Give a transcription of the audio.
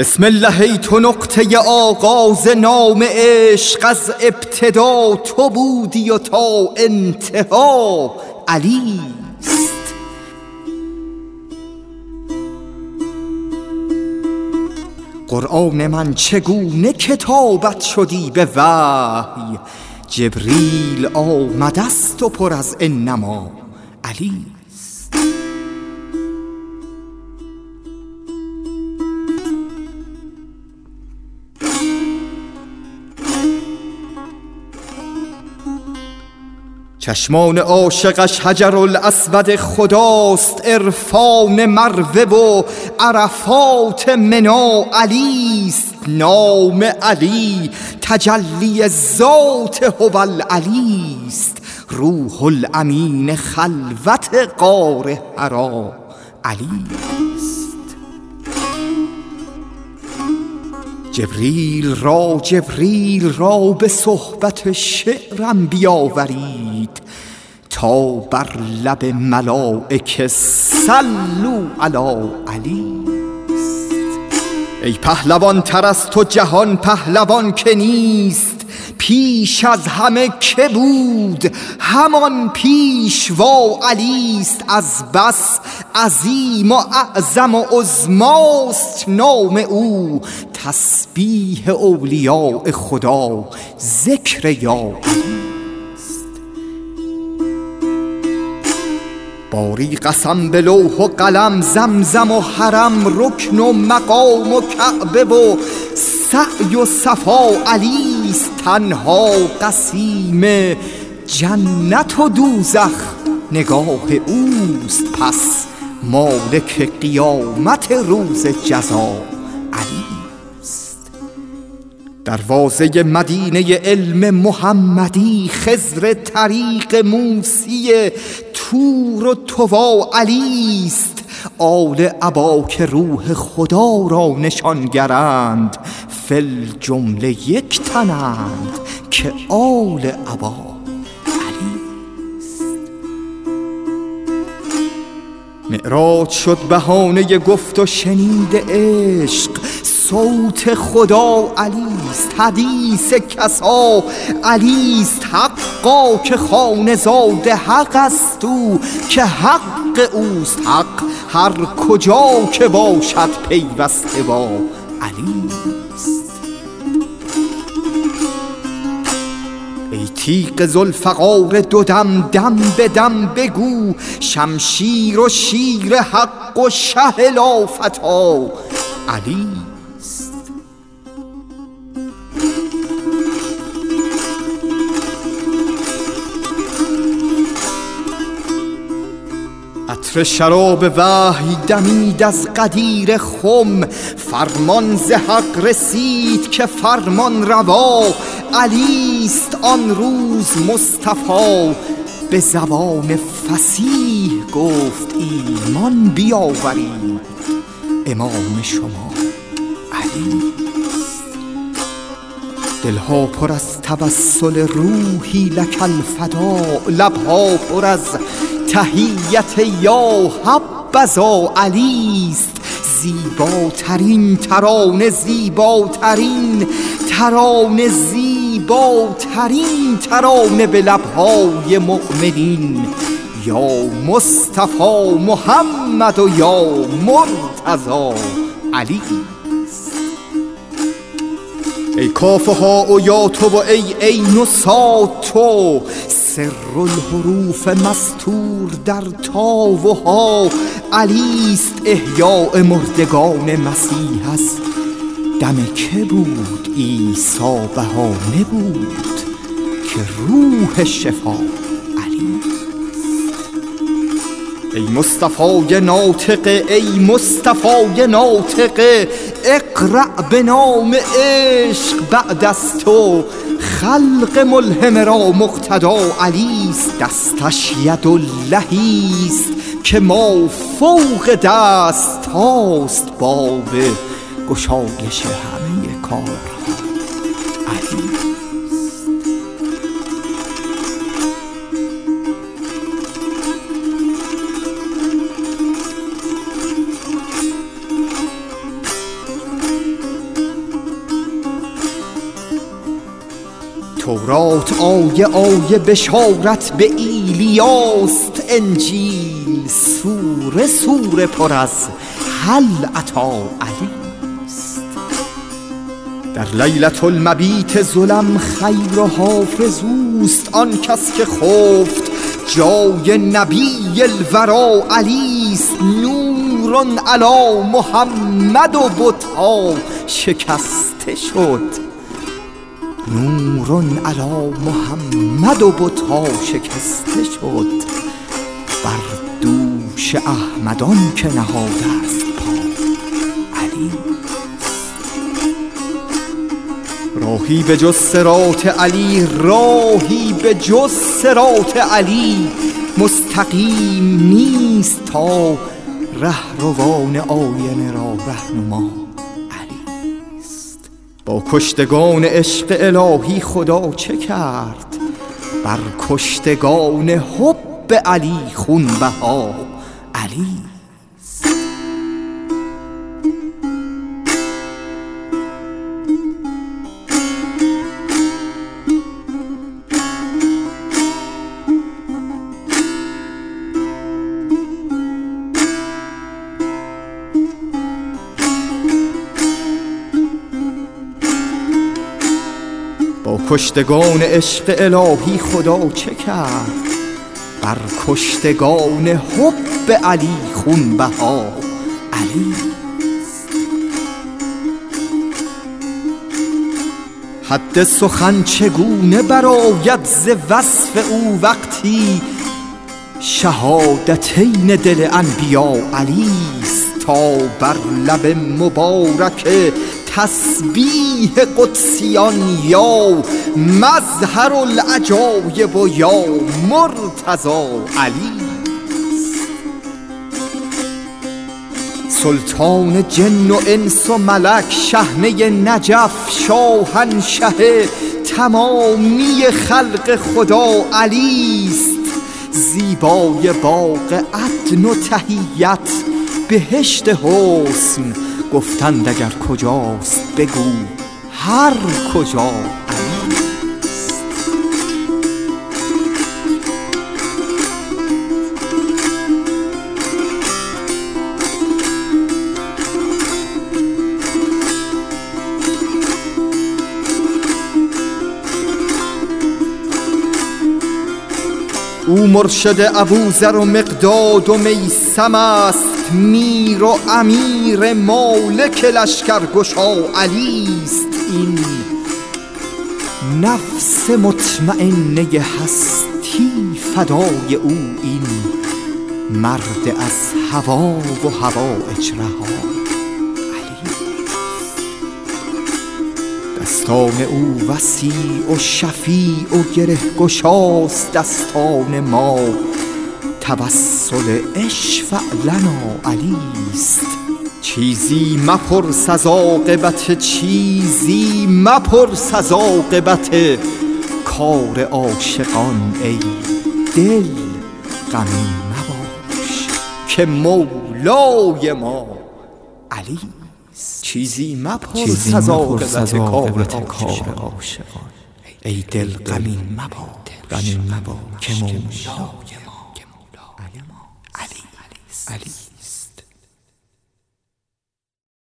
بسم الله ای تو نقطه آغاز نام عشق از ابتدا تو بودی و تا انتها. علی قرآن من چگونه کتابت شدی به وحی؟ جبریل آمدست و پر از انما. علی چشمان عاشقش حجر الاسود خداست عرفان مروه و عرفات منا علیست نام علی تجلی ذات هو العلیست روح الامین خلوت غار حرا علیست جبریل را جبریل را به صحبت شعرم بیاورید تا بر لب ملائکه سلو علی علی. ای پهلوان تر از تو جهان پهلوان که نیست پیش از همه که بود همان پیشوا علیست از بس عظیم و اعظم و عظماست نام او. تسبیح اولیاء خدا ذکر یا باری قسم به لوح و قلم زمزم و حرم رکن و مقام و کعبه و سعی و صفا. علیست تنها قسیم جنت و دوزخ نگاه اوست پس مالک قیامت روز جزا. دروازه مدینه علم محمدی خزر طریق موسی تور و توا علیست آل عبا که روح خدا را نشانگرند فل جمله یک تنند که آل عبا معراج شد بهانه گفت و شنید عشق صوت خدا علیست حدیث کسا. علیست حقا که خانه زاده حق است او که حق اوست حق. هر کجا که باشد پیوسته با علیست. ای تیق زلفقار دو دم دم به دم بگو شمشیر و شیر حق و شه لافتا. علی عطر شراب وحی دمید از قدیر خم. فرمان ز حق رسید که فرمان روا. علیست آن روز مصطفی. به زبان فسیح گفت ایمان بیاورید امام شما علی. دلها پر از تبسل روحی لک الفدا. لبها پر از تهیت یا حبذا علیست زیباترین ترانه زیباترین ترانه زیباترین ترانه به لبهای مؤمنین. یا مصطفی محمد و یا مرتضا علی. ای کافه ها و یا تو و ای عین و تو سر الحروف مستور در تا و ها. علیست احیاء مردگان مسیح است دم که بود عیسی بهانه بود که روح شفا علی ای مصطفی ناطق ای مصطفی ناطق اقرع به نام عشق بعد از تو. خلق ملهم را مقتدا علیست دستش ید اللهیست که ما فوق دست هاست باب گشایش همه کارها تورات آیه آیه بشارت به ایلیاست انجیل سوره سوره پر از حل عطا علیست در لیلت المبیت ظلم خیر و حافظ اوست آن کس که خفت جای نبی الورا علیست نورون علا محمد و بتا شکسته شد. نورون علا محمد و بتا شکسته شد بر دوش احمدان که نهاده است پا. علی. راهی به جز سرات علی راهی به جز سرات علی. مستقیم نیست تا رهروان آینه را رهنما. کشتگان عشق الهی خدا چه کرد؟ بر کشتگان حب علی خون بها علی. کشتگان عشق الهی خدا چه کرد؟ بر کشتگان حب علی خون بها علی. حد سخن چگونه براید ز وصف او وقتی شهادتین دل انبیا علی تا بر لب مبارک تسبیح قدسیان یا مظهر العجایب و یا مرتضا علی. سلطان جن و انس و ملک شهنه نجف شاهنشه تمامی خلق خدا علی است زیبای باغ عدن و تهیت بهشت حسن گفتند اگر کجاست بگو هر کجا او مرشد ابوذر و مقداد و میسم است میر و امیر مالک لشکر گشا علی است این. نفس مطمئنه هستی فدای او این. مرد از هوا و هوا اجرها دستان او وسیع و شفیع و گره گشاست دستان ما. توسل اشفع لنا علیست چیزی مپرس از عاقبت چیزی مپرس از عاقبت کار عاشقان ای دل غمی مباش که مولای ما علی چیزی مپرس از عاقبت کار. عاشقان. ای دل غمین مباد غمین مباد که مولای ما علی. علی.